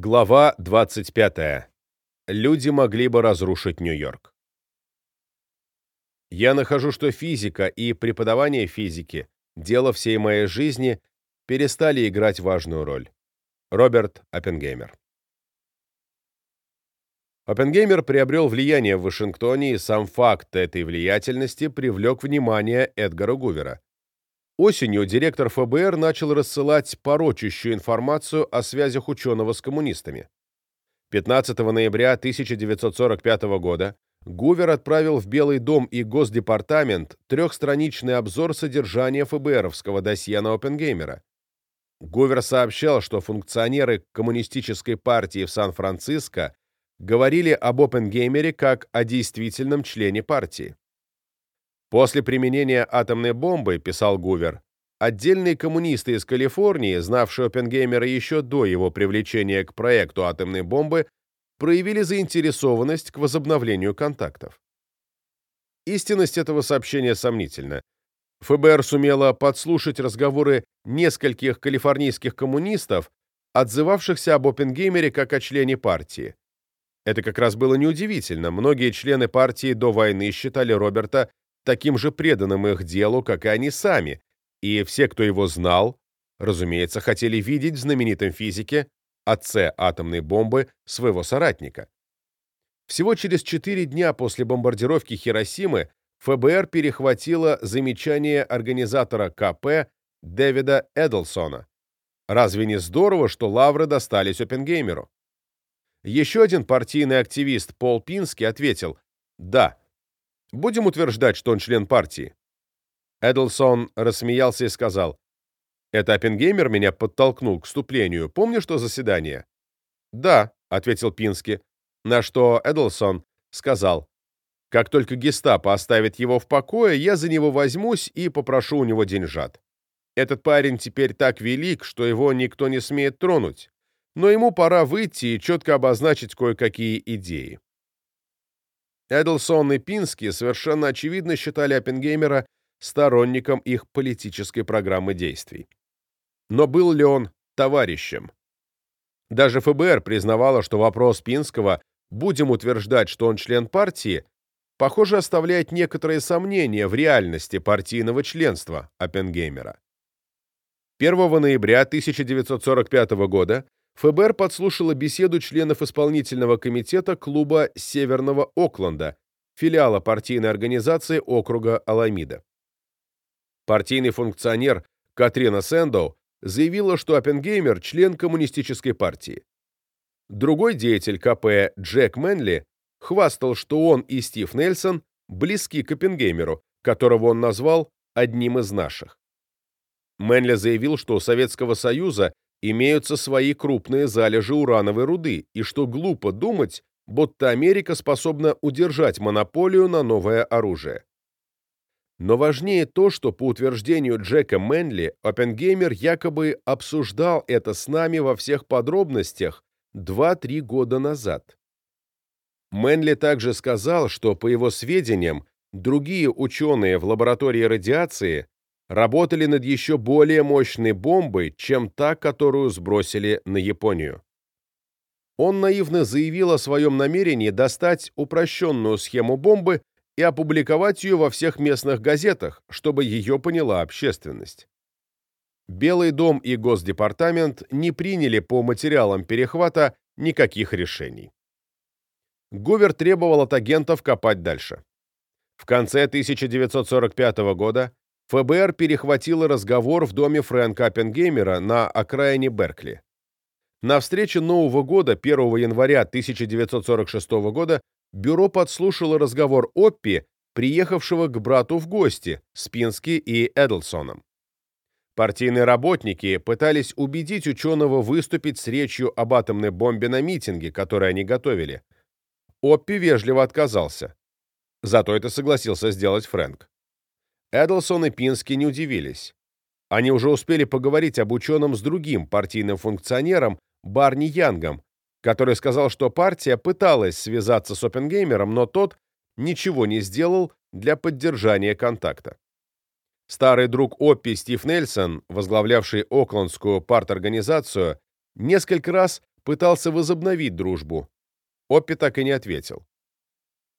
Глава 25. Люди могли бы разрушить Нью-Йорк. Я нахожу, что физика и преподавание физики, дело всей моей жизни, перестали играть важную роль. Роберт Оппенгеймер. Оппенгеймер приобрел влияние в Вашингтоне, и сам факт этой влиятельности привлек внимание Эдгара Гувера. Осенью директор ФБР начал рассылать порочащую информацию о связях ученого с коммунистами. 15 ноября 1945 года Гувер отправил в Белый дом и Госдепартамент трехстраничный обзор содержания ФБРовского досье на Оппенгеймера. Гувер сообщал, что функционеры коммунистической партии в Сан-Франциско говорили об Оппенгеймере как о действительном члене партии. После применения атомной бомбы, писал Гувер, отдельные коммунисты из Калифорнии, знавшие Оппенгеймера еще до его привлечения к проекту атомной бомбы, проявили заинтересованность к возобновлению контактов. Истинность этого сообщения сомнительна. ФБР сумело подслушать разговоры нескольких калифорнийских коммунистов, отзывавшихся об Оппенгеймере как о члене партии. Это как раз было неудивительно. Многие члены партии до войны считали Роберта таким же преданным их делу, как и они сами, и все, кто его знал, разумеется, хотели видеть в знаменитом физике, отце атомной бомбы, своего соратника. Всего через четыре дня после бомбардировки Хиросимы ФБР перехватило замечание организатора КП Дэвида Эдлсона. Разве не здорово, что лавры достались Оппенгеймеру? Еще один партийный активист Пол Пински ответил «Да, Будем утверждать, что он член партии. Эдлсон рассмеялся и сказал: "Это Оппенгеймер меня подтолкнул к вступлению. Помнишь то заседание?" "Да", ответил Пински. На что Эдлсон сказал: "Как только Гестапо оставит его в покое, я за него возьмусь и попрошу у него деньжат. Этот парень теперь так велик, что его никто не смеет тронуть, но ему пора выйти и четко обозначить кое-какие идеи". Эдлсон и Пински совершенно очевидно считали Оппенгеймера сторонником их политической программы действий. Но был ли он товарищем? Даже ФБР признавало, что вопрос Пинского «будем утверждать, что он член партии» похоже оставляет некоторые сомнения в реальности партийного членства Оппенгеймера. 1 ноября 1945 года ФБР подслушало беседу членов исполнительного комитета клуба Северного Окленда, филиала партийной организации округа Аламида. Партийный функционер Катрина Сэндоу заявила, что Оппенгеймер – член коммунистической партии. Другой деятель КП Джек Мэнли хвастал, что он и Стив Нельсон близки к Оппенгеймеру, которого он назвал одним из наших. Мэнли заявил, что у Советского Союза имеются свои крупные залежи урановой руды, и что глупо думать, будто Америка способна удержать монополию на новое оружие. Но важнее то, что по утверждению Джека Мэнли, Оппенгеймер якобы обсуждал это с нами во всех подробностях 2-3 года назад. Мэнли также сказал, что, по его сведениям, другие ученые в лаборатории радиации работали над еще более мощной бомбой, чем та, которую сбросили на Японию. Он наивно заявил о своем намерении достать упрощенную схему бомбы и опубликовать ее во всех местных газетах, чтобы ее поняла общественность. Белый дом и Госдепартамент не приняли по материалам перехвата никаких решений. Гувер требовал от агентов копать дальше. В конце 1945 года ФБР перехватило разговор в доме Фрэнка Оппенгеймера на окраине Беркли. На встрече Нового года 1 января 1946 года бюро подслушало разговор Оппи, приехавшего к брату в гости, Спински и Эдлсоном. Партийные работники пытались убедить ученого выступить с речью об атомной бомбе на митинге, который они готовили. Оппи вежливо отказался. Зато это согласился сделать Фрэнк. Эдлсон и Пински не удивились. Они уже успели поговорить об ученом с другим партийным функционером Барни Янгом, который сказал, что партия пыталась связаться с Оппенгеймером, но тот ничего не сделал для поддержания контакта. Старый друг Оппи Стив Нельсон, возглавлявший Оклендскую парторганизацию, несколько раз пытался возобновить дружбу. Оппи так и не ответил.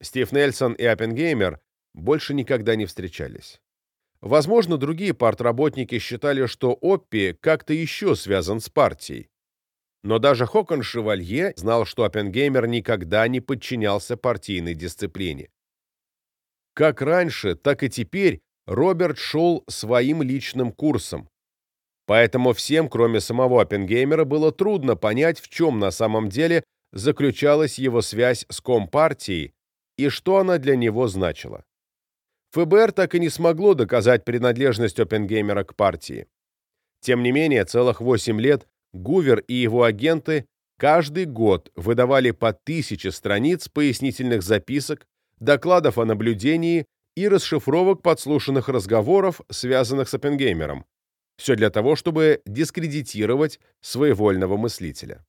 Стив Нельсон и Оппенгеймер больше никогда не встречались. Возможно, другие партработники считали, что Оппи как-то еще связан с партией. Но даже Хокон Шевалье знал, что Оппенгеймер никогда не подчинялся партийной дисциплине. Как раньше, так и теперь Роберт шел своим личным курсом. Поэтому всем, кроме самого Оппенгеймера, было трудно понять, в чем на самом деле заключалась его связь с Компартией и что она для него значила. ФБР так и не смогло доказать принадлежность Оппенгеймера к партии. Тем не менее, целых 8 лет Гувер и его агенты каждый год выдавали по тысяче страниц пояснительных записок, докладов о наблюдении и расшифровок подслушанных разговоров, связанных с Оппенгеймером. Все для того, чтобы дискредитировать своевольного мыслителя.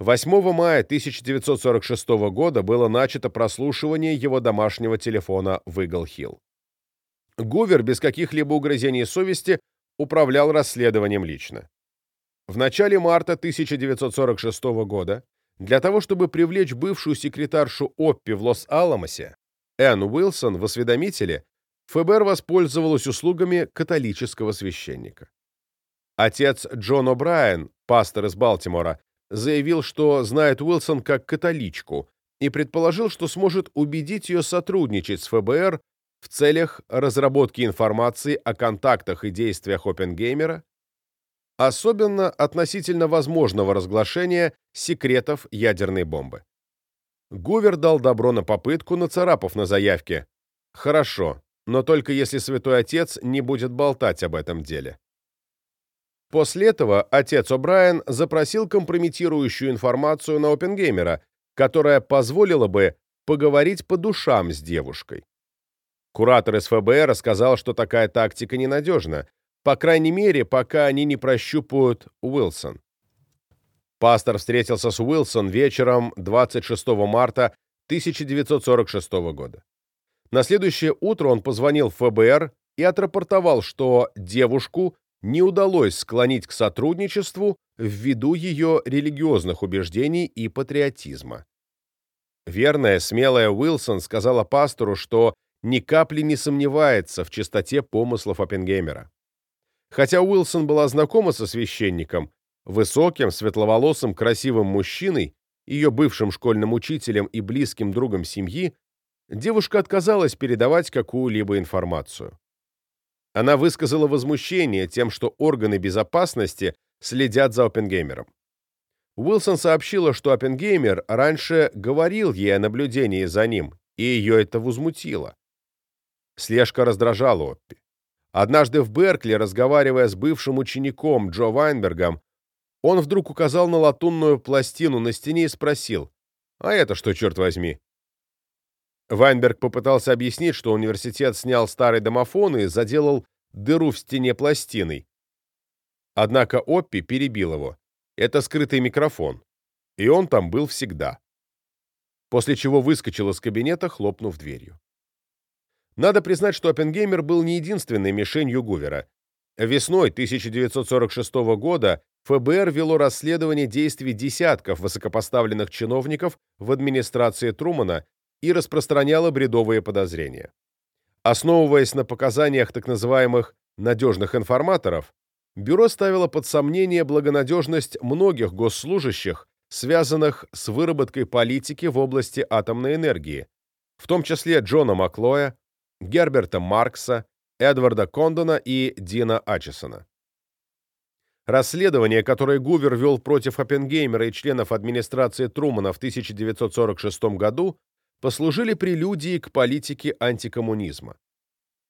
8 мая 1946 года было начато прослушивание его домашнего телефона в Игл-Хилл. Гувер без каких-либо угрызений совести управлял расследованием лично. В начале марта 1946 года для того, чтобы привлечь бывшую секретаршу Оппи в Лос-Аламосе, Энн Уилсон в осведомителе, ФБР воспользовалась услугами католического священника. Отец Джон О'Брайен, пастор из Балтимора, заявил, что знает Уилсон как католичку и предположил, что сможет убедить ее сотрудничать с ФБР в целях разработки информации о контактах и действиях Оппенгеймера, особенно относительно возможного разглашения секретов ядерной бомбы. Гувер дал добро на попытку, нацарапав на заявке «Хорошо, но только если Святой Отец не будет болтать об этом деле». После этого отец О'Брайен запросил компрометирующую информацию на Оппенгеймера, которая позволила бы поговорить по душам с девушкой. Куратор из ФБР сказал, что такая тактика ненадежна, по крайней мере, пока они не прощупают Уилсон. Пастор встретился с Уилсон вечером 26 марта 1946 года. На следующее утро он позвонил в ФБР и отрапортовал, что девушку не удалось склонить к сотрудничеству ввиду ее религиозных убеждений и патриотизма. Верная, смелая Уилсон сказала пастору, что ни капли не сомневается в чистоте помыслов Оппенгеймера. Хотя Уилсон была знакома со священником, высоким, светловолосым, красивым мужчиной, ее бывшим школьным учителем и близким другом семьи, девушка отказалась передавать какую-либо информацию. Она высказала возмущение тем, что органы безопасности следят за Оппенгеймером. Уилсон сообщила, что Оппенгеймер раньше говорил ей о наблюдении за ним, и ее это возмутило. Слежка раздражала Оппи. Однажды в Беркли, разговаривая с бывшим учеником Джо Вайнбергом, он вдруг указал на латунную пластину на стене и спросил, «А это что, черт возьми?» Вайнберг попытался объяснить, что университет снял старый домофон и заделал дыру в стене пластиной. Однако Оппи перебил его. Это скрытый микрофон, и он там был всегда. После чего выскочил из кабинета, хлопнув дверью. Надо признать, что Оппенгеймер был не единственной мишенью Гувера. Весной 1946 года ФБР вело расследование действий десятков высокопоставленных чиновников в администрации Трумана и распространяла бредовые подозрения. Основываясь на показаниях так называемых «надежных информаторов», бюро ставило под сомнение благонадежность многих госслужащих, связанных с выработкой политики в области атомной энергии, в том числе Джона Маклоя, Герберта Маркса, Эдварда Кондона и Дина Ачесона. Расследование, которое Гувер вел против Оппенгеймера и членов администрации Трумана в 1946 году, послужили прелюдией к политике антикоммунизма.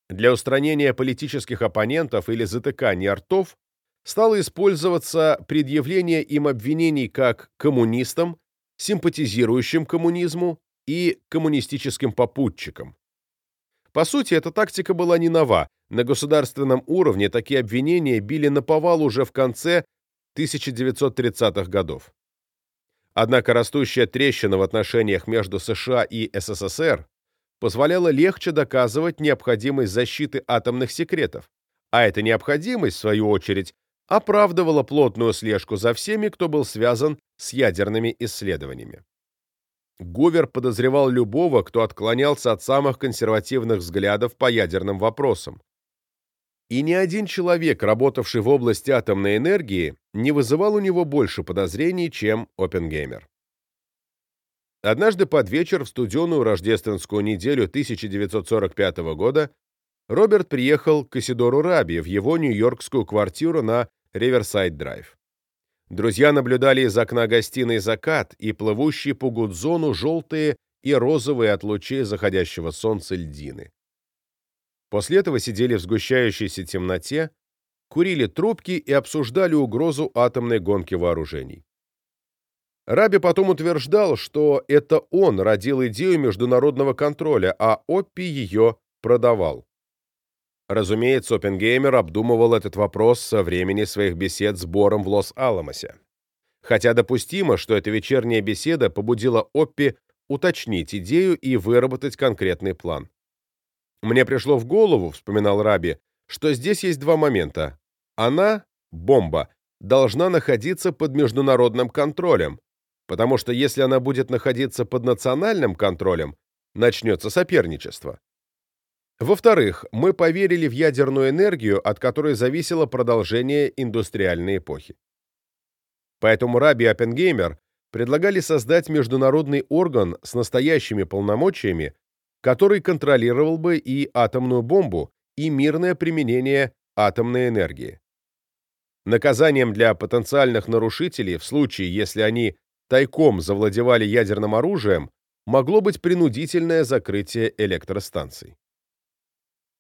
Для устранения политических оппонентов или затыкания ртов стало использоваться предъявление им обвинений как коммунистам, симпатизирующим коммунизму и коммунистическим попутчикам. По сути, эта тактика была не нова. На государственном уровне такие обвинения били на повал уже в конце 1930-х годов. Однако растущая трещина в отношениях между США и СССР позволяла легче доказывать необходимость защиты атомных секретов, а эта необходимость, в свою очередь, оправдывало плотную слежку за всеми, кто был связан с ядерными исследованиями. Гувер подозревал любого, кто отклонялся от самых консервативных взглядов по ядерным вопросам. И ни один человек, работавший в области атомной энергии, не вызывал у него больше подозрений, чем Оппенгеймер. Однажды под вечер в студеную рождественскую неделю 1945 года Роберт приехал к Исидору Раби в его нью-йоркскую квартиру на Риверсайд-драйв. Друзья наблюдали из окна гостиной закат и плывущие по Гудзону желтые и розовые от лучей заходящего солнца льдины. После этого сидели в сгущающейся темноте, курили трубки и обсуждали угрозу атомной гонки вооружений. Раби потом утверждал, что это он родил идею международного контроля, а Оппи ее продавал. Разумеется, Оппенгеймер обдумывал этот вопрос со времени своих бесед с Бором в Лос-Аламосе. Хотя допустимо, что эта вечерняя беседа побудила Оппи уточнить идею и выработать конкретный план. «Мне пришло в голову», — вспоминал Раби, «что здесь есть два момента. Она, бомба, должна находиться под международным контролем, потому что если она будет находиться под национальным контролем, начнется соперничество. Во-вторых, мы поверили в ядерную энергию, от которой зависело продолжение индустриальной эпохи. Поэтому Раби и Оппенгеймер предлагали создать международный орган с настоящими полномочиями, который контролировал бы и атомную бомбу, и мирное применение атомной энергии. Наказанием для потенциальных нарушителей в случае, если они тайком завладевали ядерным оружием, могло быть принудительное закрытие электростанций.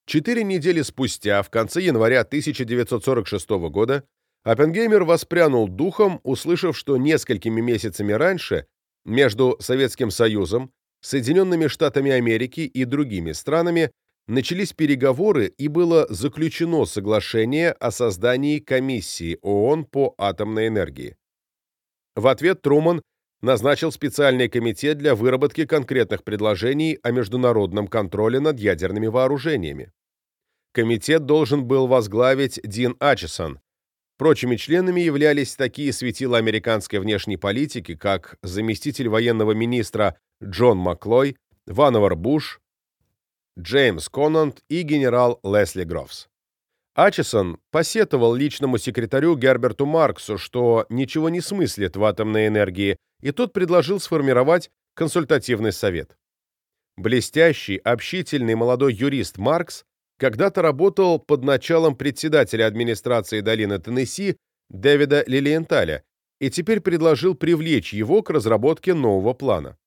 Четыре недели спустя, в конце января 1946 года, Оппенгеймер воспрянул духом, услышав, что несколькими месяцами раньше между Советским Союзом, Соединенными Штатами Америки и другими странами начались переговоры и было заключено соглашение о создании комиссии ООН по атомной энергии. В ответ Труман назначил специальный комитет для выработки конкретных предложений о международном контроле над ядерными вооружениями. Комитет должен был возглавить Дин Ачесон. Прочими членами являлись такие светила американской внешней политики, как заместитель военного министра Джон Маклой, Ванвар Буш, Джеймс Конант и генерал Лесли Грофс. Ачесон посетовал личному секретарю Герберту Марксу, что ничего не смыслит в атомной энергии, и тот предложил сформировать консультативный совет. Блестящий, общительный молодой юрист Маркс когда-то работал под началом председателя администрации долины Теннесси Дэвида Лилиенталя и теперь предложил привлечь его к разработке нового плана.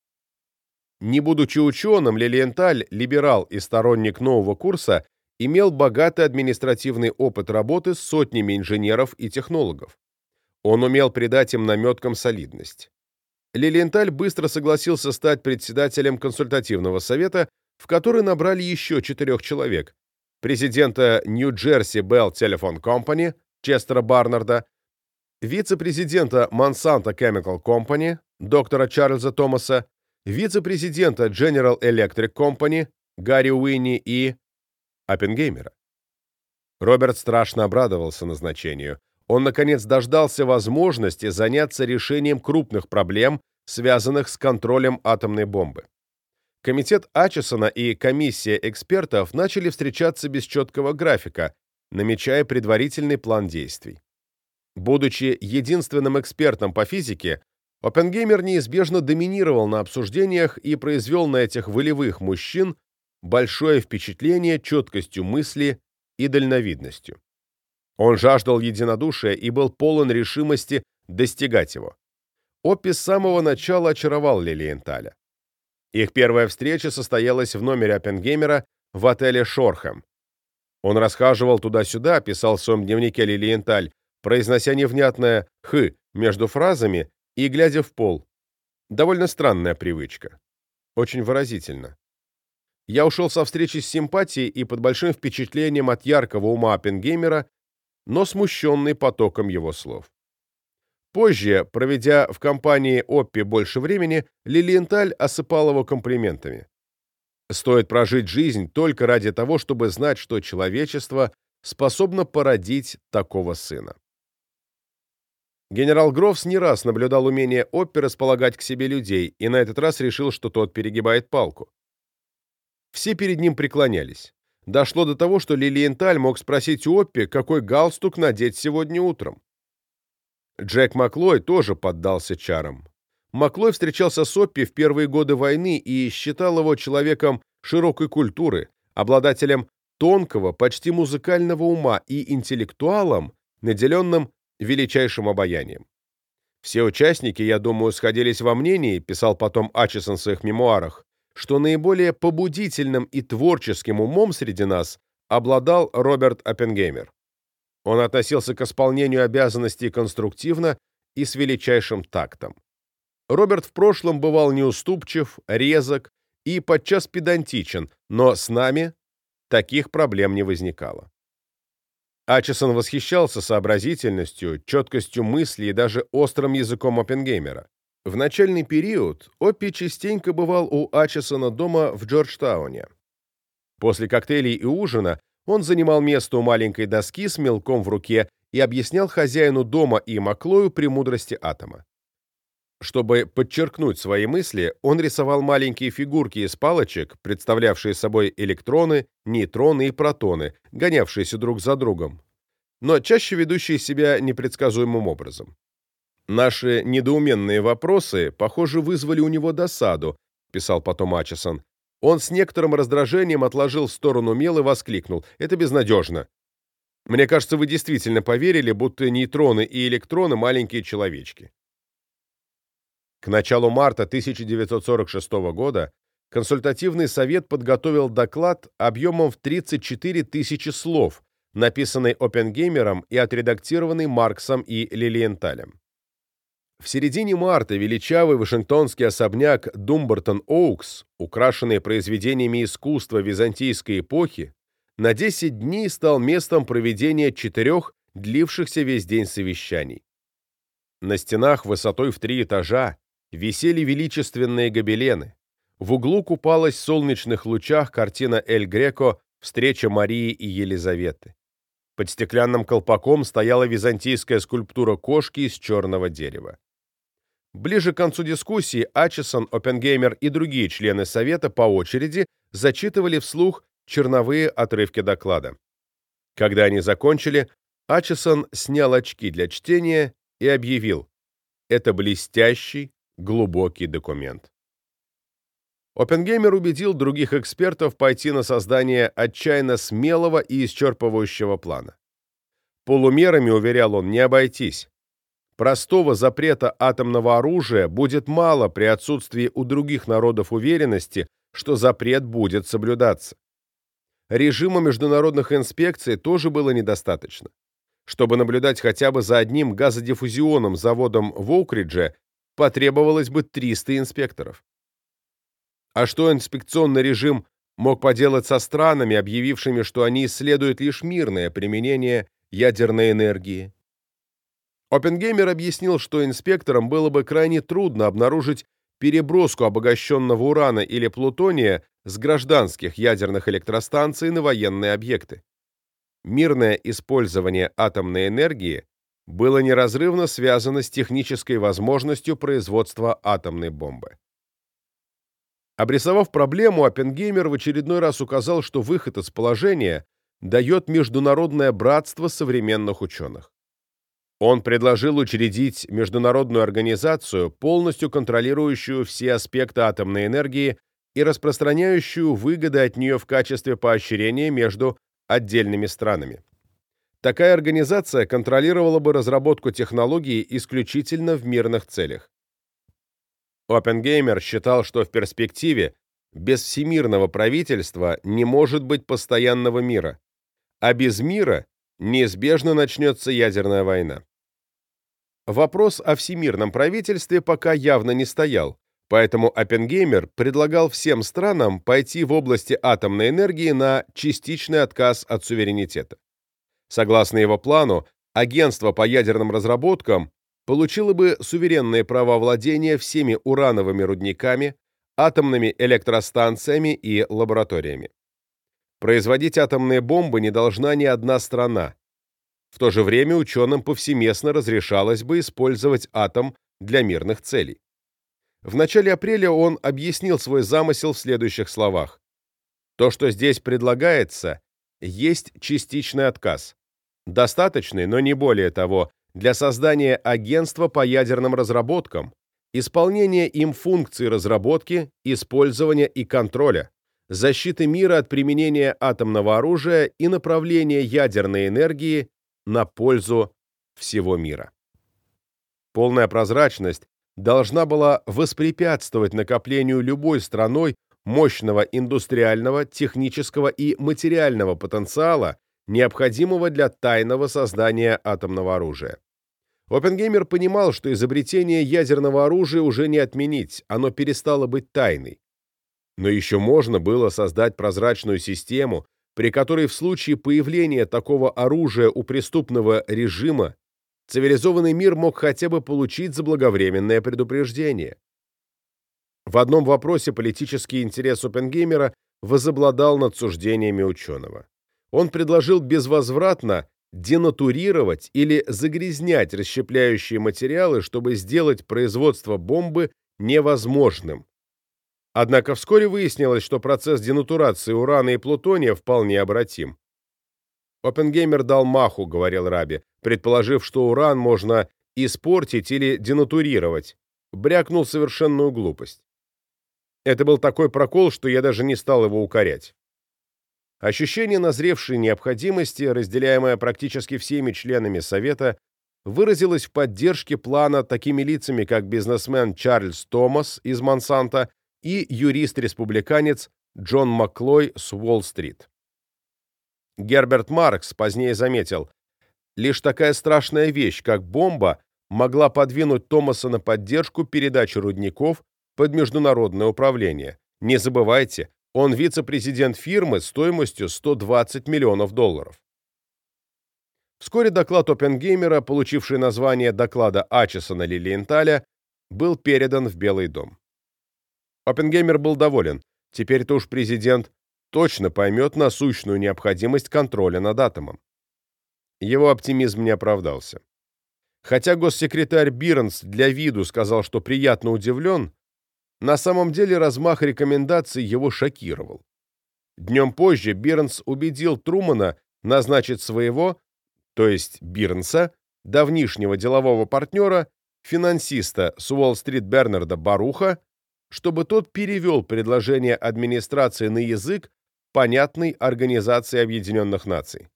Не будучи ученым, Лилиенталь, либерал и сторонник нового курса, имел богатый административный опыт работы с сотнями инженеров и технологов. Он умел придать им наметкам солидность. Лилиенталь быстро согласился стать председателем консультативного совета, в который набрали еще четырех человек. Президента Нью-Джерси Bell Telephone Company Честера Барнарда, вице-президента Monsanto Chemical Company доктора Чарльза Томаса, вице-президента General Electric Company Гарри Уинни и Оппенгеймера. Роберт страшно обрадовался назначению. Он, наконец, дождался возможности заняться решением крупных проблем, связанных с контролем атомной бомбы. Комитет Ачесона и комиссия экспертов начали встречаться без четкого графика, намечая предварительный план действий. Будучи единственным экспертом по физике, Оппенгеймер неизбежно доминировал на обсуждениях и произвел на этих волевых мужчин большое впечатление четкостью мысли и дальновидностью. Он жаждал единодушия и был полон решимости достигать его. Оппи с самого начала очаровал Лилиенталя. Их первая встреча состоялась в номере Оппенгеймера в отеле «Шорхэм». Он расхаживал туда-сюда, писал в своем дневнике Лилиенталь, произнося невнятное «х» между фразами и глядя в пол. Довольно странная привычка. Очень выразительно. Я ушел со встречи с симпатией и под большим впечатлением от яркого ума Оппенгеймера, но смущенный потоком его слов. Позже, проведя в компании Оппи больше времени, Лилиенталь осыпал его комплиментами. Стоит прожить жизнь только ради того, чтобы знать, что человечество способно породить такого сына. Генерал Грофс не раз наблюдал умение Оппи располагать к себе людей и на этот раз решил, что тот перегибает палку. Все перед ним преклонялись. Дошло до того, что Лилиенталь мог спросить у Оппи, какой галстук надеть сегодня утром. Джек Маклой тоже поддался чарам. Маклой встречался с Оппи в первые годы войны и считал его человеком широкой культуры, обладателем тонкого, почти музыкального ума и интеллектуалом, наделенным величайшим обаянием. Все участники, я думаю, сходились во мнении, писал потом Ачесон в своих мемуарах, что наиболее побудительным и творческим умом среди нас обладал Роберт Оппенгеймер. Он относился к исполнению обязанностей конструктивно и с величайшим тактом. Роберт в прошлом бывал неуступчив, резок и подчас педантичен, но с нами таких проблем не возникало. Ачесон восхищался сообразительностью, четкостью мысли и даже острым языком Оппенгеймера. В начальный период Оппи частенько бывал у Ачесона дома в Джорджтауне. После коктейлей и ужина он занимал место у маленькой доски с мелком в руке и объяснял хозяину дома и Маклою премудрости атома. Чтобы подчеркнуть свои мысли, он рисовал маленькие фигурки из палочек, представлявшие собой электроны, нейтроны и протоны, гонявшиеся друг за другом, но чаще ведущие себя непредсказуемым образом. «Наши недоуменные вопросы, похоже, вызвали у него досаду», писал потом Ачесон. Он с некоторым раздражением отложил в сторону мел и воскликнул. «Это безнадежно. Мне кажется, вы действительно поверили, будто нейтроны и электроны — маленькие человечки». К началу марта 1946 года консультативный совет подготовил доклад объемом в 34 тысячи слов, написанный Оппенгеймером и отредактированный Марксом и Лилиенталем. В середине марта величавый вашингтонский особняк Думбартон-Оукс, украшенный произведениями искусства византийской эпохи, на 10 дней стал местом проведения четырех длившихся весь день совещаний. На стенах высотой в три этажа висели величественные гобелены. В углу купалась в солнечных лучах картина Эль Греко «Встреча Марии и Елизаветы». Под стеклянным колпаком стояла византийская скульптура кошки из черного дерева. Ближе к концу дискуссии Ачесон, Оппенгеймер и другие члены Совета по очереди зачитывали вслух черновые отрывки доклада. Когда они закончили, Ачесон снял очки для чтения и объявил «Это блестящий, глубокий документ. Оппенгеймер убедил других экспертов пойти на создание отчаянно смелого и исчерпывающего плана. Полумерами, уверял он, не обойтись. Простого запрета атомного оружия будет мало при отсутствии у других народов уверенности, что запрет будет соблюдаться. Режима международных инспекций тоже было недостаточно. Чтобы наблюдать хотя бы за одним газодиффузионным заводом в Оукридже, потребовалось бы 300 инспекторов. А что инспекционный режим мог поделать со странами, объявившими, что они исследуют лишь мирное применение ядерной энергии? Оппенгеймер объяснил, что инспекторам было бы крайне трудно обнаружить переброску обогащенного урана или плутония с гражданских ядерных электростанций на военные объекты. Мирное использование атомной энергии было неразрывно связано с технической возможностью производства атомной бомбы. Обрисовав проблему, Оппенгеймер в очередной раз указал, что выход из положения дает Международное братство современных ученых. Он предложил учредить международную организацию, полностью контролирующую все аспекты атомной энергии и распространяющую выгоды от нее в качестве поощрения между отдельными странами. Такая организация контролировала бы разработку технологий исключительно в мирных целях. Оппенгеймер считал, что в перспективе без всемирного правительства не может быть постоянного мира, а без мира неизбежно начнется ядерная война. Вопрос о всемирном правительстве пока явно не стоял, поэтому Оппенгеймер предлагал всем странам пойти в области атомной энергии на частичный отказ от суверенитета. Согласно его плану, агентство по ядерным разработкам получило бы суверенные права владения всеми урановыми рудниками, атомными электростанциями и лабораториями. Производить атомные бомбы не должна ни одна страна. В то же время ученым повсеместно разрешалось бы использовать атом для мирных целей. В начале апреля он объяснил свой замысел в следующих словах. То, что здесь предлагается, есть частичный отказ. Достаточный, но не более того, для создания агентства по ядерным разработкам, исполнения им функций разработки, использования и контроля, защиты мира от применения атомного оружия и направления ядерной энергии на пользу всего мира. Полная прозрачность должна была воспрепятствовать накоплению любой страной мощного индустриального, технического и материального потенциала, необходимого для тайного создания атомного оружия. Оппенгеймер понимал, что изобретение ядерного оружия уже не отменить, оно перестало быть тайной. Но еще можно было создать прозрачную систему, при которой в случае появления такого оружия у преступного режима цивилизованный мир мог хотя бы получить заблаговременное предупреждение. В одном вопросе политический интерес Оппенгеймера возобладал над суждениями ученого. Он предложил безвозвратно денатурировать или загрязнять расщепляющие материалы, чтобы сделать производство бомбы невозможным. Однако вскоре выяснилось, что процесс денатурации урана и плутония вполне обратим. Оппенгеймер дал маху, говорил Раби, предположив, что уран можно испортить или денатурировать. Брякнул совершенную глупость. Это был такой прокол, что я даже не стал его укорять. Ощущение назревшей необходимости, разделяемое практически всеми членами Совета, выразилось в поддержке плана такими лицами, как бизнесмен Чарльз Томас из Монсанто и юрист-республиканец Джон Макклой с Уолл-стрит. Герберт Маркс позднее заметил, лишь такая страшная вещь, как бомба, могла подвинуть Томаса на поддержку передачи рудников под международное управление. Не забывайте, он вице-президент фирмы стоимостью 120 миллионов долларов. Вскоре доклад Оппенгеймера, получивший название доклада Ачесона Лилиенталя, был передан в Белый дом. Оппенгеймер был доволен. Теперь-то уж президент точно поймет насущную необходимость контроля над атомом. Его оптимизм не оправдался. Хотя госсекретарь Бирнс для виду сказал, что приятно удивлен, на самом деле размах рекомендаций его шокировал. Днем позже Бирнс убедил Трумана назначить своего, то есть Бирнса, давнишнего делового партнера, финансиста с Уолл-стрит Бернарда Баруха, чтобы тот перевел предложение администрации на язык, понятный Организации Объединенных Наций.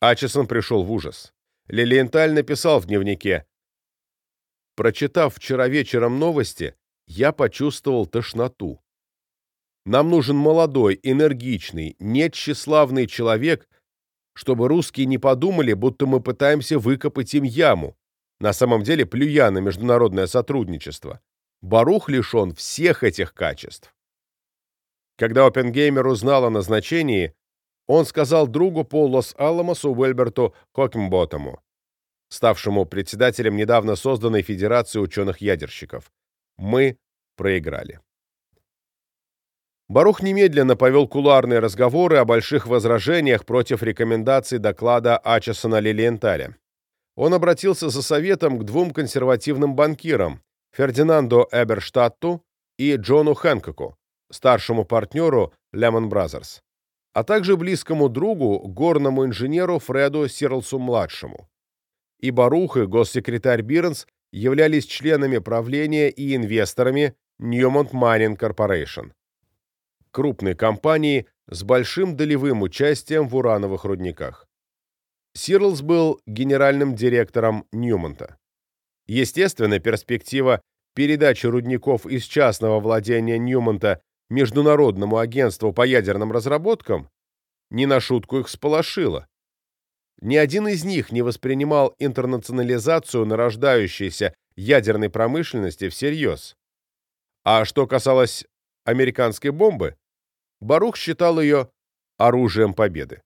Ачесон пришел в ужас. Лилиенталь написал в дневнике «Прочитав вчера вечером новости, я почувствовал тошноту. Нам нужен молодой, энергичный, нетщеславный человек, чтобы русские не подумали, будто мы пытаемся выкопать им яму, на самом деле плюя на международное сотрудничество. Барух лишен всех этих качеств. Когда Оппенгеймер узнал о назначении, он сказал другу по Лос-Аламосу Уэльберту Хокенботому, ставшему председателем недавно созданной Федерации ученых-ядерщиков. Мы проиграли. Барух немедленно повел кулуарные разговоры о больших возражениях против рекомендаций доклада Ачесона Лилиенталя. Он обратился за советом к двум консервативным банкирам, Фердинандо Эберштадту и Джону Хэнкоку, старшему партнеру Lehman Brothers, а также близкому другу, горному инженеру Фреду Сирлсу-младшему. И Барух, и госсекретарь Бирнс являлись членами правления и инвесторами Newmont Mining Corporation, крупной компании с большим долевым участием в урановых рудниках. Сирлс был генеральным директором Ньюмонта. Естественно, перспектива передачи рудников из частного владения Ньюмонта Международному агентству по ядерным разработкам не на шутку их сполошила. Ни один из них не воспринимал интернационализацию нарождающейся ядерной промышленности всерьез. А что касалось американской бомбы, Барух считал ее оружием победы.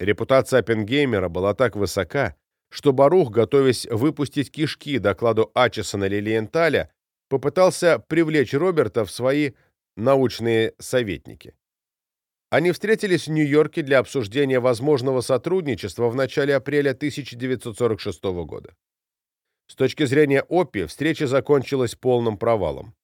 Репутация Оппенгеймера была так высока, что Барух, готовясь выпустить кишки докладу Ачесона Лилиенталя, попытался привлечь Роберта в свои научные советники. Они встретились в Нью-Йорке для обсуждения возможного сотрудничества в начале апреля 1946 года. С точки зрения Оппи, встреча закончилась полным провалом.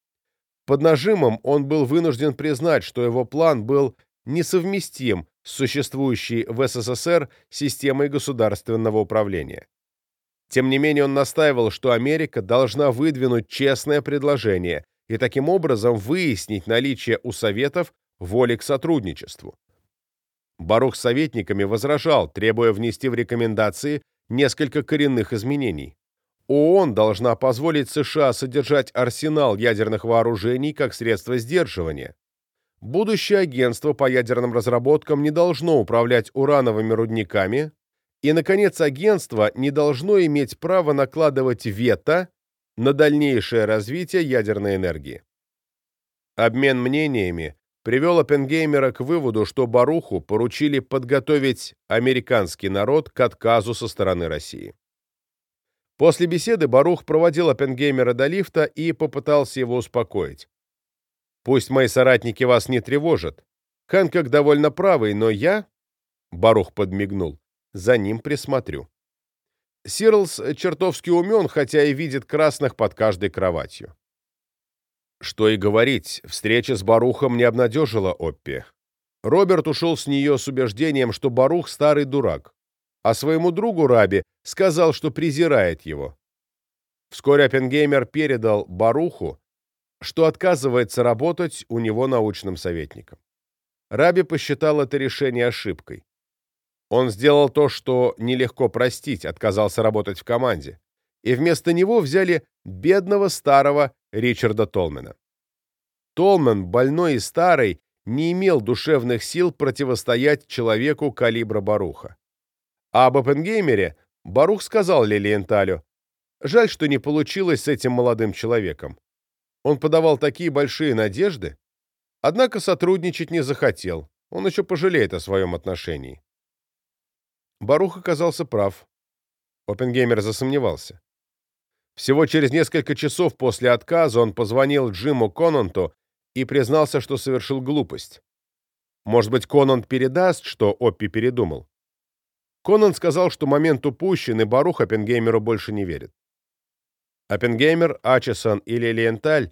Под нажимом он был вынужден признать, что его план был несовместим с существующей в СССР системой государственного управления. Тем не менее, он настаивал, что Америка должна выдвинуть честное предложение и таким образом выяснить наличие у Советов воли к сотрудничеству. Барух с советниками возражал, требуя внести в рекомендации несколько коренных изменений. ООН должна позволить США содержать арсенал ядерных вооружений как средство сдерживания. Будущее агентство по ядерным разработкам не должно управлять урановыми рудниками, и, наконец, агентство не должно иметь права накладывать вето на дальнейшее развитие ядерной энергии. Обмен мнениями привел Оппенгеймера к выводу, что Баруху поручили подготовить американский народ к отказу со стороны России. После беседы Барух проводил Оппенгеймера до лифта и попытался его успокоить. «Пусть мои соратники вас не тревожат. Хэнкок довольно правый, но я...» Барух подмигнул. «За ним присмотрю». Сирлс чертовски умен, хотя и видит красных под каждой кроватью. Что и говорить, встреча с Барухом не обнадежила Оппи. Роберт ушел с нее с убеждением, что Барух старый дурак, а своему другу Раби сказал, что презирает его. Вскоре Оппенгеймер передал Баруху, что отказывается работать у него научным советником. Раби посчитал это решение ошибкой. Он сделал то, что нелегко простить, отказался работать в команде и вместо него взяли бедного старого Ричарда Толмена. Толмен, больной и старый, не имел душевных сил противостоять человеку калибра Баруха. А об Оппенгеймере Барух сказал Лилиенталю, «Жаль, что не получилось с этим молодым человеком. Он подавал такие большие надежды, однако сотрудничать не захотел, он еще пожалеет о своем отношении». Барух оказался прав. Оппенгеймер засомневался. Всего через несколько часов после отказа он позвонил Джиму Конанту и признался, что совершил глупость. Может быть, Конант передаст, что Оппи передумал. Конант сказал, что момент упущен, и Барух Оппенгеймеру больше не верит. Оппенгеймер, Ачесон и Лилиенталь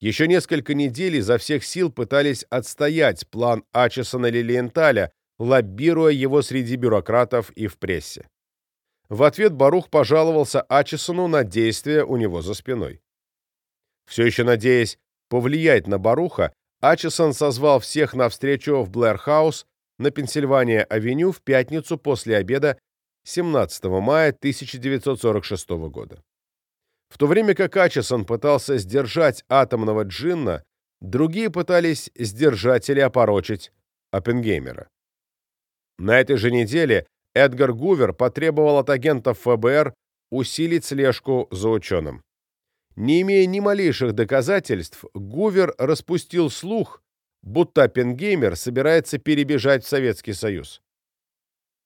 еще несколько недель изо всех сил пытались отстоять план Ачесона Лилиенталя, лоббируя его среди бюрократов и в прессе. В ответ Барух пожаловался Ачесону на действия у него за спиной. Все еще надеясь повлиять на Баруха, Ачесон созвал всех на встречу в Блэр-хаус на Пенсильвания-авеню в пятницу после обеда 17 мая 1946 года. В то время как Ачесон пытался сдержать атомного джинна, другие пытались сдержать или опорочить Оппенгеймера. На этой же неделе Эдгар Гувер потребовал от агентов ФБР усилить слежку за ученым. Не имея ни малейших доказательств, Гувер распустил слух, будто Оппенгеймер собирается перебежать в Советский Союз.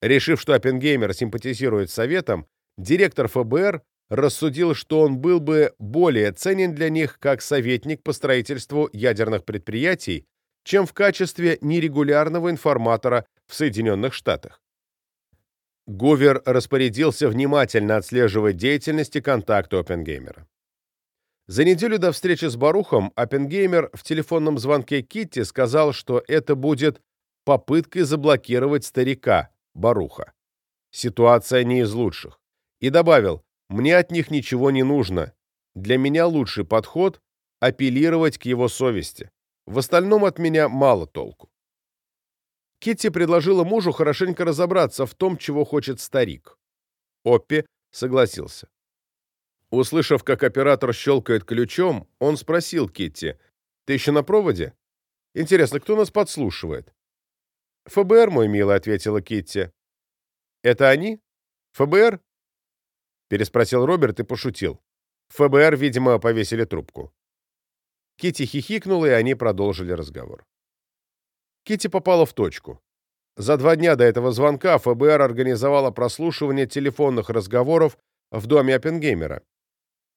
Решив, что Оппенгеймер симпатизирует Советам, директор ФБР рассудил, что он был бы более ценен для них как советник по строительству ядерных предприятий, чем в качестве нерегулярного информатора в Соединенных Штатах. Гувер распорядился внимательно отслеживать деятельность и контакты Оппенгеймера. За неделю до встречи с Барухом Оппенгеймер в телефонном звонке Китти сказал, что это будет попыткой заблокировать старика, Баруха. Ситуация не из лучших. И добавил, мне от них ничего не нужно. Для меня лучший подход – апеллировать к его совести. В остальном от меня мало толку. Китти предложила мужу хорошенько разобраться в том, чего хочет старик. Оппи согласился. Услышав, как оператор щелкает ключом, он спросил Китти, «Ты еще на проводе? Интересно, кто нас подслушивает?» «ФБР, мой милый», — ответила Китти. «Это они? ФБР?» Переспросил Роберт и пошутил. ФБР, видимо, повесили трубку. Китти хихикнула, и они продолжили разговор. Кити попала в точку. За два дня до этого звонка ФБР организовало прослушивание телефонных разговоров в доме Оппенгеймера.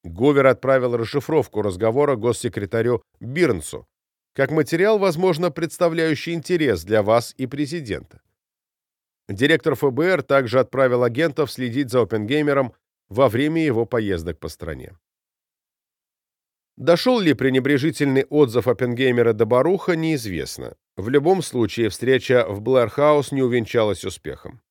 Говер отправил расшифровку разговора госсекретарю Бирнсу, как материал, возможно, представляющий интерес для вас и президента. Директор ФБР также отправил агентов следить за Оппенгеймером во время его поездок по стране. Дошел ли пренебрежительный отзыв Оппенгеймера до Баруха, неизвестно. В любом случае, встреча в Блэр-хаус не увенчалась успехом.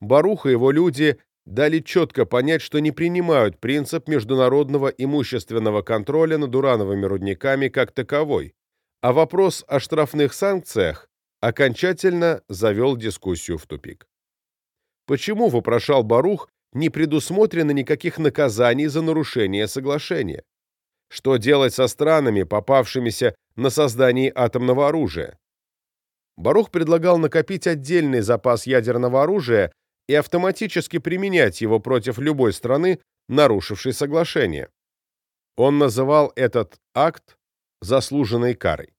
Барух и его люди дали четко понять, что не принимают принцип международного имущественного контроля над урановыми рудниками как таковой, а вопрос о штрафных санкциях окончательно завел дискуссию в тупик. Почему, вопрошал Барух, не предусмотрено никаких наказаний за нарушение соглашения? Что делать со странами, попавшимися на создании атомного оружия? Барух предлагал накопить отдельный запас ядерного оружия и автоматически применять его против любой страны, нарушившей соглашение. Он называл этот акт заслуженной карой.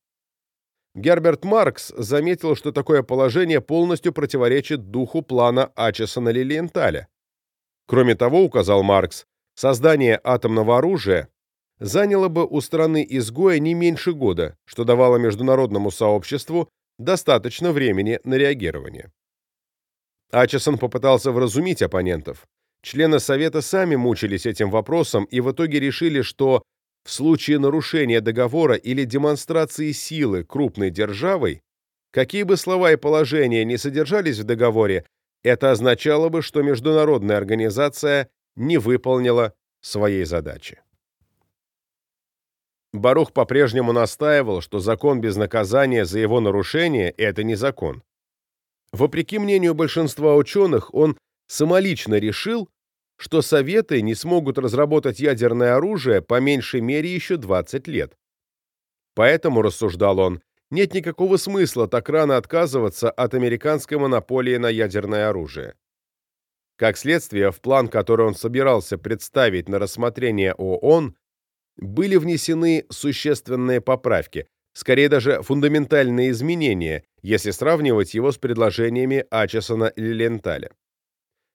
Герберт Маркс заметил, что такое положение полностью противоречит духу плана Ачесона Лилиенталя. Кроме того, указал Маркс, создание атомного оружия заняло бы у страны-изгоя не меньше года, что давало международному сообществу достаточно времени на реагирование. Ачесон попытался вразумить оппонентов. Члены Совета сами мучились этим вопросом и в итоге решили, что в случае нарушения договора или демонстрации силы крупной державой, какие бы слова и положения не содержались в договоре, это означало бы, что международная организация не выполнила своей задачи. Барух по-прежнему настаивал, что закон без наказания за его нарушение – это не закон. Вопреки мнению большинства ученых, он самолично решил, что Советы не смогут разработать ядерное оружие по меньшей мере еще 20 лет. Поэтому, рассуждал он, нет никакого смысла так рано отказываться от американской монополии на ядерное оружие. Как следствие, в план, который он собирался представить на рассмотрение ООН, были внесены существенные поправки, скорее даже фундаментальные изменения, если сравнивать его с предложениями Ачесона или Ленталя.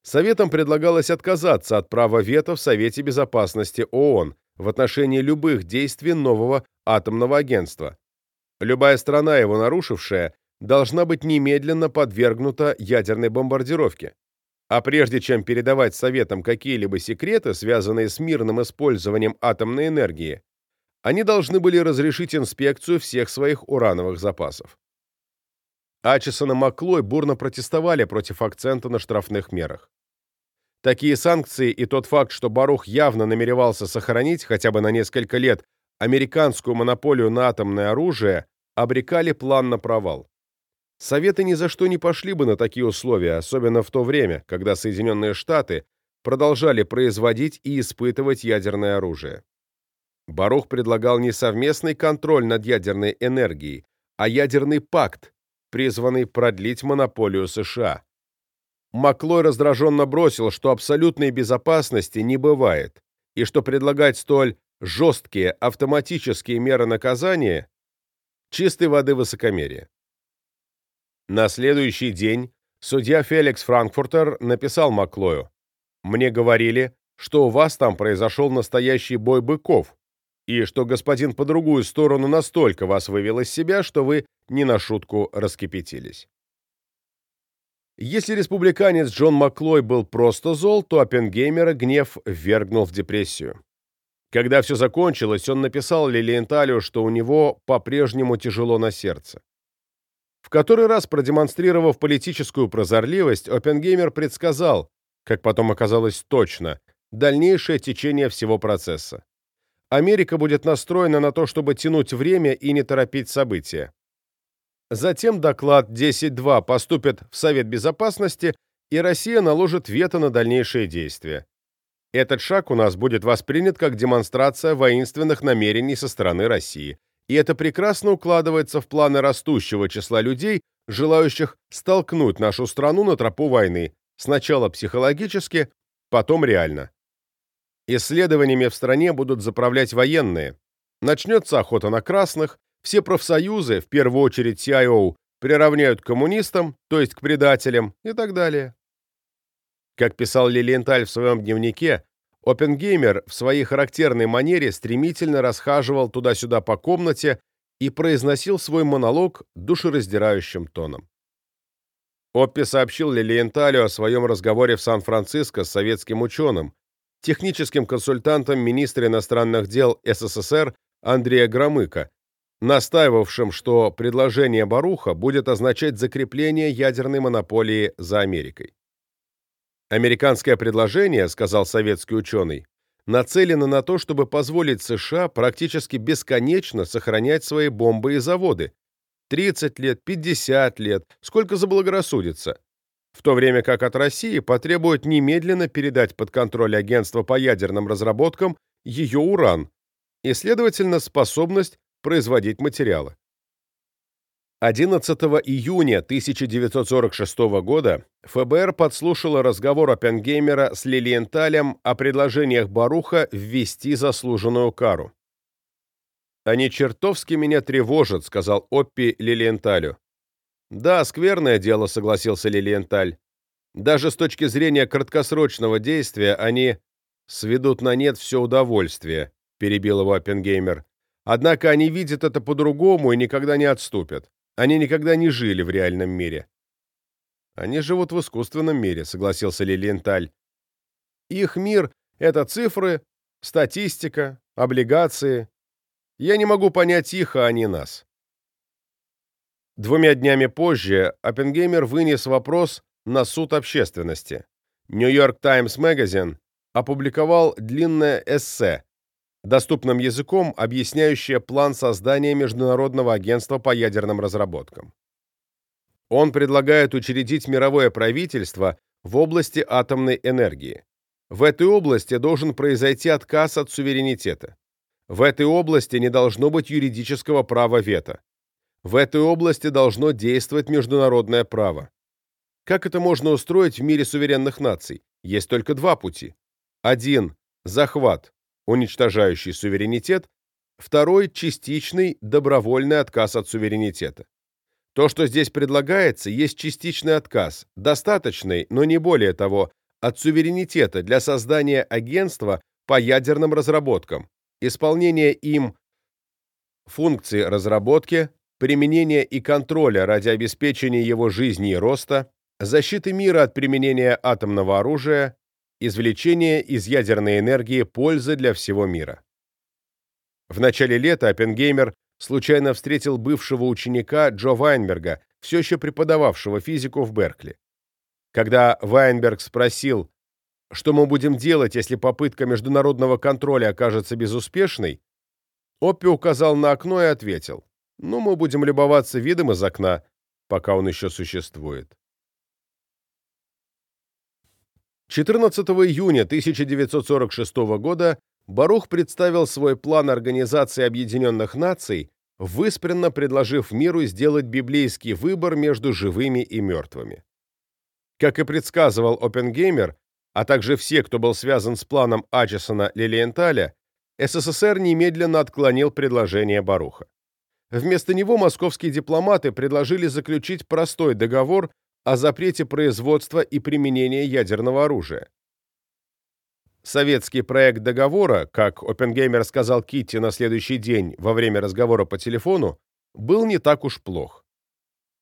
Советам предлагалось отказаться от права вето в Совете Безопасности ООН в отношении любых действий нового атомного агентства. Любая страна, его нарушившая, должна быть немедленно подвергнута ядерной бомбардировке. А прежде чем передавать Советам какие-либо секреты, связанные с мирным использованием атомной энергии, они должны были разрешить инспекцию всех своих урановых запасов. Ачесон и Маклой бурно протестовали против акцента на штрафных мерах. Такие санкции и тот факт, что Барух явно намеревался сохранить хотя бы на несколько лет американскую монополию на атомное оружие, обрекали план на провал. Советы ни за что не пошли бы на такие условия, особенно в то время, когда Соединенные Штаты продолжали производить и испытывать ядерное оружие. Барух предлагал не совместный контроль над ядерной энергией, а ядерный пакт, призванный продлить монополию США. Маклой раздраженно бросил, что абсолютной безопасности не бывает, и что предлагать столь жесткие автоматические меры наказания – чистой воды высокомерие. На следующий день судья Феликс Франкфуртер написал Маклою, «Мне говорили, что у вас там произошел настоящий бой быков, и что господин по другую сторону настолько вас вывел из себя, что вы не на шутку раскипятились». Если республиканец Джон Маклой был просто зол, то Оппенгеймера гнев ввергнул в депрессию. Когда все закончилось, он написал Лилиенталю, что у него по-прежнему тяжело на сердце. В который раз продемонстрировав политическую прозорливость, Оппенгеймер предсказал, как потом оказалось точно, дальнейшее течение всего процесса. Америка будет настроена на то, чтобы тянуть время и не торопить события. Затем доклад 10.2 поступит в Совет Безопасности, и Россия наложит вето на дальнейшие действия. Этот шаг у нас будет воспринят как демонстрация воинственных намерений со стороны России и это прекрасно укладывается в планы растущего числа людей, желающих столкнуть нашу страну на тропу войны, сначала психологически, потом реально. Исследованиями в стране будут заправлять военные. Начнется охота на красных, все профсоюзы, в первую очередь CIO, приравняют к коммунистам, то есть к предателям и так далее. Как писал Лилиенталь в своем дневнике, Оппенгеймер в своей характерной манере стремительно расхаживал туда-сюда по комнате и произносил свой монолог душераздирающим тоном. Оппи сообщил Лилиенталю о своем разговоре в Сан-Франциско с советским ученым, техническим консультантом министра иностранных дел СССР Андрея Громыка, настаивавшим, что предложение Баруха будет означать закрепление ядерной монополии за Америкой. Американское предложение, сказал советский ученый, нацелено на то, чтобы позволить США практически бесконечно сохранять свои бомбы и заводы. 30 лет, 50 лет, сколько заблагорассудится. В то время как от России потребуют немедленно передать под контроль агентства по ядерным разработкам ее уран и, следовательно, способность производить материалы. 11 июня 1946 года ФБР подслушало разговор Оппенгеймера с Лилиенталем о предложениях Баруха ввести заслуженную кару. «Они чертовски меня тревожат», — сказал Оппи Лилиенталю. «Да, скверное дело», — согласился Лилиенталь. «Даже с точки зрения краткосрочного действия они сведут на нет все удовольствие», — перебил его Оппенгеймер. «Однако они видят это по-другому и никогда не отступят. Они никогда не жили в реальном мире. Они живут в искусственном мире, согласился Лилиенталь. Их мир — это цифры, статистика, облигации. Я не могу понять их, а они нас. Двумя днями позже Оппенгеймер вынес вопрос на суд общественности. New York Times Magazine опубликовал длинное эссе, доступным языком, объясняющее план создания Международного агентства по ядерным разработкам. Он предлагает учредить мировое правительство в области атомной энергии. В этой области должен произойти отказ от суверенитета. В этой области не должно быть юридического права вето. В этой области должно действовать международное право. Как это можно устроить в мире суверенных наций? Есть только два пути. Один – захват, уничтожающий суверенитет, второй – частичный добровольный отказ от суверенитета. То, что здесь предлагается, есть частичный отказ, достаточный, но не более того, от суверенитета для создания агентства по ядерным разработкам, исполнения им функций разработки, применения и контроля ради обеспечения его жизни и роста, защиты мира от применения атомного оружия, извлечение из ядерной энергии пользы для всего мира. В начале лета Оппенгеймер случайно встретил бывшего ученика Джо Вайнберга, все еще преподававшего физику в Беркли. Когда Вайнберг спросил, что мы будем делать, если попытка международного контроля окажется безуспешной, Оппи указал на окно и ответил, ну, мы будем любоваться видом из окна, пока он еще существует. 14 июня 1946 года Барух представил свой план Организации Объединенных Наций, выспренно предложив миру сделать библейский выбор между живыми и мертвыми. Как и предсказывал Оппенгеймер, а также все, кто был связан с планом Ачесона Лилиенталя, СССР немедленно отклонил предложение Баруха. Вместо него московские дипломаты предложили заключить простой договор о запрете производства и применения ядерного оружия. Советский проект договора, как Оппенгеймер сказал Китти на следующий день во время разговора по телефону, был не так уж плох.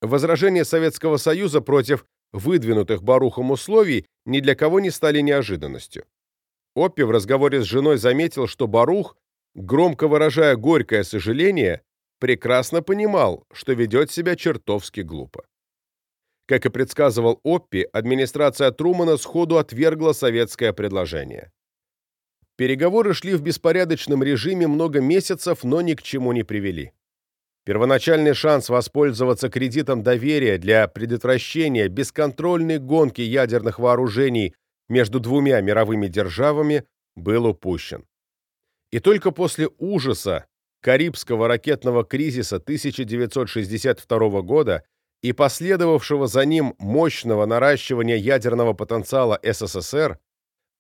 Возражения Советского Союза против выдвинутых Барухом условий ни для кого не стали неожиданностью. Оппи в разговоре с женой заметил, что Барух, громко выражая горькое сожаление, прекрасно понимал, что ведет себя чертовски глупо. Как и предсказывал Оппи, администрация Трумана сходу отвергла советское предложение. Переговоры шли в беспорядочном режиме много месяцев, но ни к чему не привели. Первоначальный шанс воспользоваться кредитом доверия для предотвращения бесконтрольной гонки ядерных вооружений между двумя мировыми державами был упущен. И только после ужаса Карибского ракетного кризиса 1962 года и последовавшего за ним мощного наращивания ядерного потенциала СССР,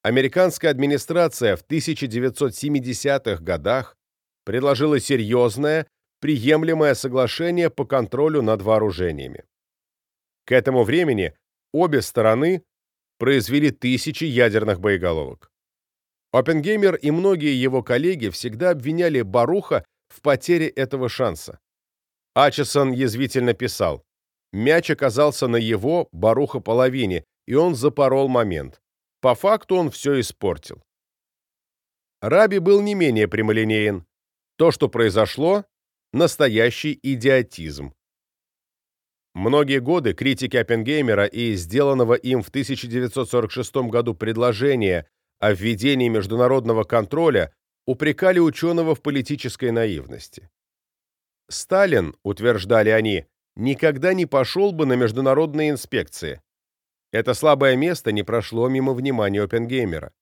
американская администрация в 1970-х годах предложила серьезное, приемлемое соглашение по контролю над вооружениями. К этому времени обе стороны произвели тысячи ядерных боеголовок. Оппенгеймер и многие его коллеги всегда обвиняли Баруха в потере этого шанса. Ачесон язвительно писал, мяч оказался на его, Баруха, половине, и он запорол момент. По факту он все испортил. Раби был не менее прямолинеен. То, что произошло, настоящий идиотизм. Многие годы критики Оппенгеймера и сделанного им в 1946 году предложения о введении международного контроля упрекали ученого в политической наивности. Сталин, утверждали они, никогда не пошел бы на международные инспекции. Это слабое место не прошло мимо внимания Оппенгеймера.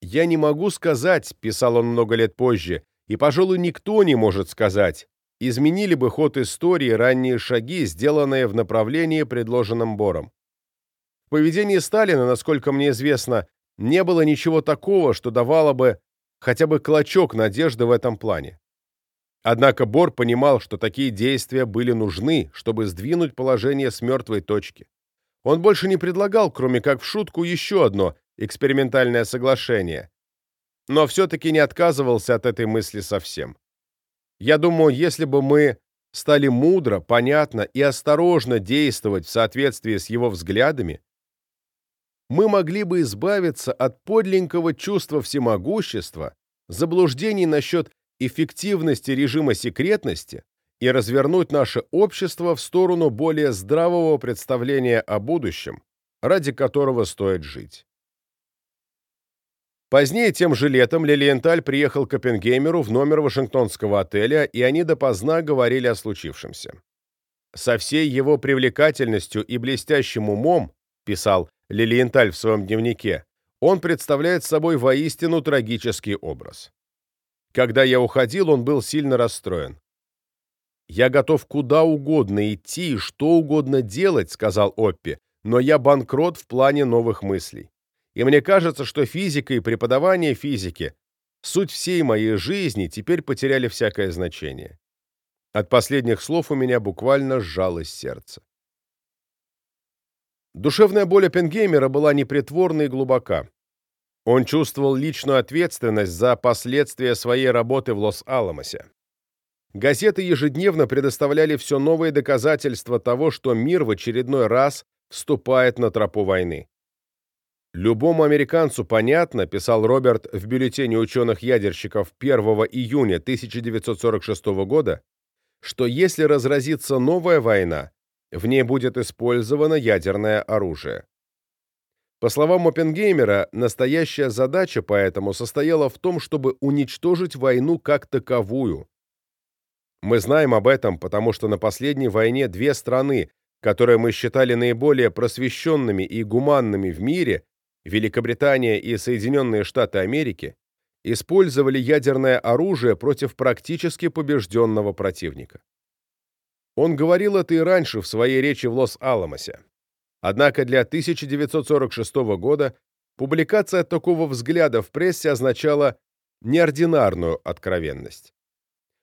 «Я не могу сказать», — писал он много лет позже, и, пожалуй, никто не может сказать, изменили бы ход истории ранние шаги, сделанные в направлении, предложенном Бором. В поведении Сталина, насколько мне известно, не было ничего такого, что давало бы хотя бы клочок надежды в этом плане. Однако Бор понимал, что такие действия были нужны, чтобы сдвинуть положение с мертвой точки. Он больше не предлагал, кроме как в шутку, еще одно экспериментальное соглашение, но все-таки не отказывался от этой мысли совсем. Я думаю, если бы мы стали мудро, понятно и осторожно действовать в соответствии с его взглядами, мы могли бы избавиться от подленького чувства всемогущества, заблуждений насчет эффективности режима секретности и развернуть наше общество в сторону более здравого представления о будущем, ради которого стоит жить. Позднее тем же летом Лилиенталь приехал к Оппенгеймеру в номер Вашингтонского отеля, и они допоздна говорили о случившемся. Со всей его привлекательностью и блестящим умом, писал Лилиенталь в своем дневнике, он представляет собой воистину трагический образ. Когда я уходил, он был сильно расстроен. «Я готов куда угодно идти и что угодно делать», — сказал Оппи, «но я банкрот в плане новых мыслей. И мне кажется, что физика и преподавание физики, суть всей моей жизни, теперь потеряли всякое значение. От последних слов у меня буквально сжалось сердце. Душевная боль Оппенгеймера была непритворна и глубока. Он чувствовал личную ответственность за последствия своей работы в Лос-Аламосе. Газеты ежедневно предоставляли все новые доказательства того, что мир в очередной раз вступает на тропу войны. Любому американцу понятно, писал Роберт в бюллетене ученых-ядерщиков 1 июня 1946 года, что если разразится новая война, в ней будет использовано ядерное оружие. По словам Оппенгеймера, настоящая задача поэтому состояла в том, чтобы уничтожить войну как таковую. Мы знаем об этом, потому что на последней войне две страны, которые мы считали наиболее просвещенными и гуманными в мире, Великобритания и Соединенные Штаты Америки, использовали ядерное оружие против практически побежденного противника. Он говорил это и раньше в своей речи в Лос-Аламосе. Однако для 1946 года публикация такого взгляда в прессе означала неординарную откровенность.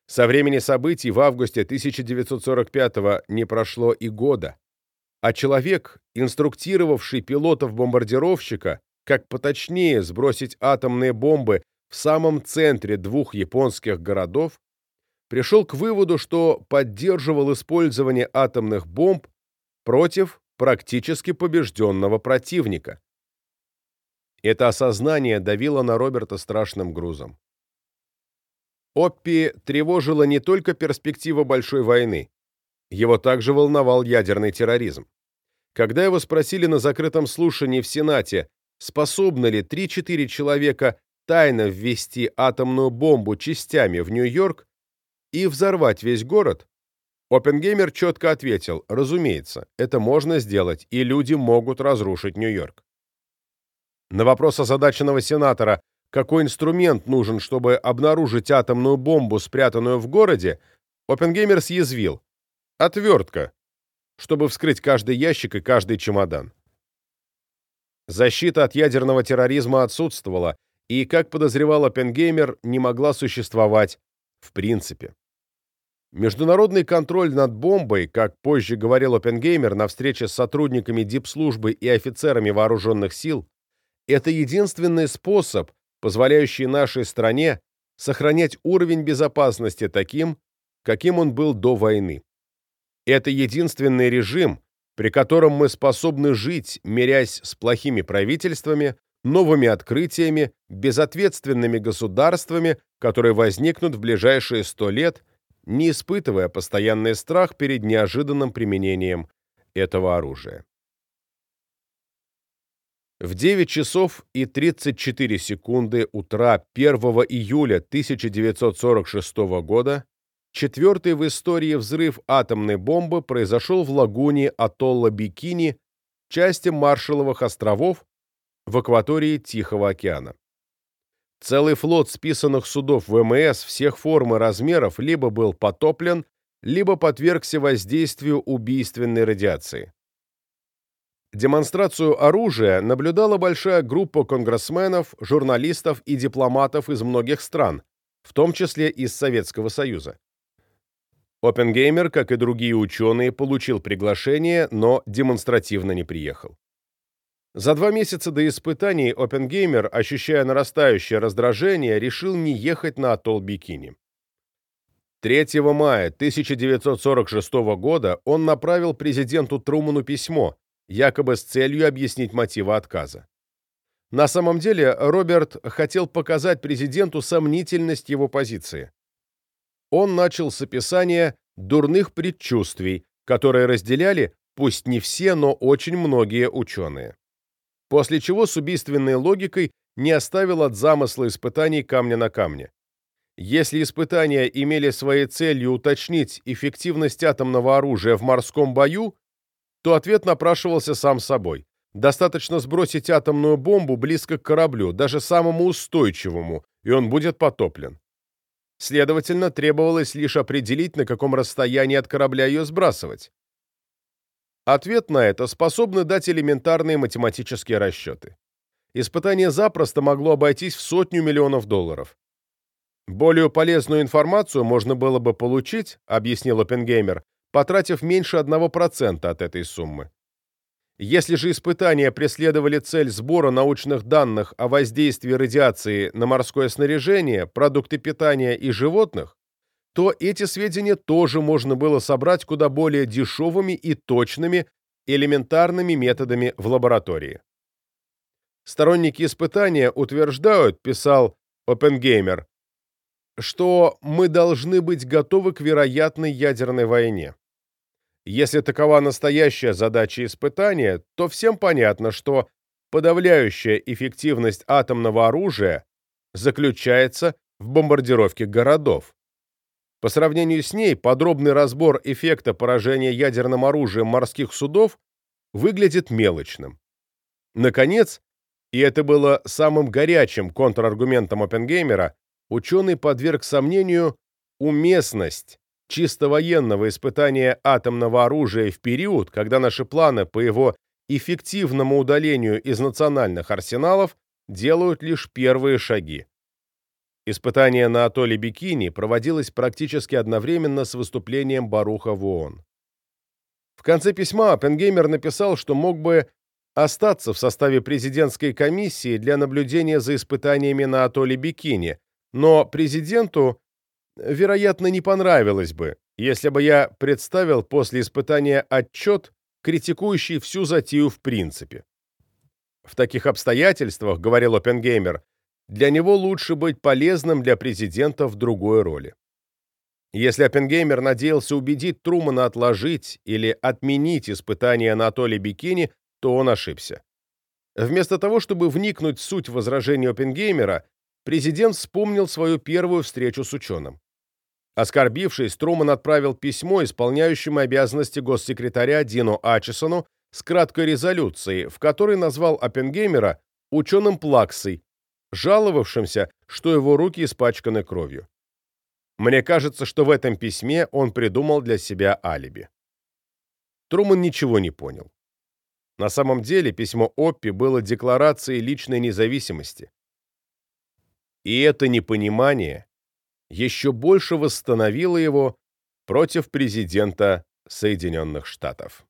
Со времени событий в августе 1945 не прошло и года, а человек, инструктировавший пилотов-бомбардировщика, как поточнее сбросить атомные бомбы в самом центре двух японских городов, пришел к выводу, что поддерживал использование атомных бомб против практически побежденного противника. Это осознание давило на Роберта страшным грузом. Оппи тревожила не только перспектива большой войны, его также волновал ядерный терроризм. Когда его спросили на закрытом слушании в Сенате, способны ли 3-4 человека тайно ввести атомную бомбу частями в Нью-Йорк и взорвать весь город, Оппенгеймер четко ответил, разумеется, это можно сделать, и люди могут разрушить Нью-Йорк. На вопрос озадаченного сенатора, какой инструмент нужен, чтобы обнаружить атомную бомбу, спрятанную в городе, Оппенгеймер съязвил. Отвертка, чтобы вскрыть каждый ящик и каждый чемодан. Защита от ядерного терроризма отсутствовала, и, как подозревал Оппенгеймер, не могла существовать в принципе. Международный контроль над бомбой, как позже говорил Оппенгеймер на встрече с сотрудниками дипслужбы и офицерами вооруженных сил, это единственный способ, позволяющий нашей стране сохранять уровень безопасности таким, каким он был до войны. Это единственный режим, при котором мы способны жить, мирясь с плохими правительствами, новыми открытиями, безответственными государствами, которые возникнут в ближайшие сто лет, не испытывая постоянный страх перед неожиданным применением этого оружия. В 9 часов и 34 секунды утра 1 июля 1946 года четвертый в истории взрыв атомной бомбы произошел в лагуне атолла Бикини, части Маршалловых островов в акватории Тихого океана. Целый флот списанных судов ВМС всех форм и размеров либо был потоплен, либо подвергся воздействию убийственной радиации. Демонстрацию оружия наблюдала большая группа конгрессменов, журналистов и дипломатов из многих стран, в том числе из Советского Союза. Оппенгеймер, как и другие ученые, получил приглашение, но демонстративно не приехал. За два месяца до испытаний Оппенгеймер, ощущая нарастающее раздражение, решил не ехать на атолл Бикини. 3 мая 1946 года он направил президенту Труману письмо, якобы с целью объяснить мотивы отказа. На самом деле Роберт хотел показать президенту сомнительность его позиции. Он начал с описания дурных предчувствий, которые разделяли, пусть не все, но очень многие ученые. После чего с убийственной логикой не оставил от замысла испытаний камня на камне. Если испытания имели своей целью уточнить эффективность атомного оружия в морском бою, то ответ напрашивался сам собой. Достаточно сбросить атомную бомбу близко к кораблю, даже самому устойчивому, и он будет потоплен. Следовательно, требовалось лишь определить, на каком расстоянии от корабля ее сбрасывать. Ответ на это способны дать элементарные математические расчеты. Испытание запросто могло обойтись в сотню миллионов долларов. Более полезную информацию можно было бы получить, объяснил Оппенгеймер, потратив меньше 1% от этой суммы. Если же испытания преследовали цель сбора научных данных о воздействии радиации на морское снаряжение, продукты питания и животных, то эти сведения тоже можно было собрать куда более дешевыми и точными элементарными методами в лаборатории. Сторонники испытания утверждают, писал Оппенгеймер, что мы должны быть готовы к вероятной ядерной войне. Если такова настоящая задача испытания, то всем понятно, что подавляющая эффективность атомного оружия заключается в бомбардировке городов. По сравнению с ней, подробный разбор эффекта поражения ядерным оружием морских судов выглядит мелочным. Наконец, и это было самым горячим контраргументом Оппенгеймера, ученый подверг сомнению уместность чисто военного испытания атомного оружия в период, когда наши планы по его эффективному удалению из национальных арсеналов делают лишь первые шаги. Испытание на атолле Бикини проводилось практически одновременно с выступлением Баруха в ООН. В конце письма Оппенгеймер написал, что мог бы остаться в составе президентской комиссии для наблюдения за испытаниями на атолле Бикини, но президенту вероятно, не понравилось бы, если бы я представил после испытания отчет, критикующий всю затею в принципе. В таких обстоятельствах, говорил Оппенгеймер, для него лучше быть полезным для президента в другой роли. Если Оппенгеймер надеялся убедить Трумана отложить или отменить испытания на атолле Бикини, то он ошибся. Вместо того, чтобы вникнуть в суть возражений Оппенгеймера, президент вспомнил свою первую встречу с ученым. Оскорбившись, Труман отправил письмо исполняющему обязанности госсекретаря Дину Ачесону с краткой резолюцией, в которой назвал Оппенгеймера ученым плаксой, жаловавшимся, что его руки испачканы кровью. Мне кажется, что в этом письме он придумал для себя алиби. Труман ничего не понял. На самом деле письмо Оппи было декларацией личной независимости. И это непонимание еще больше восстановила его против президента Соединенных Штатов.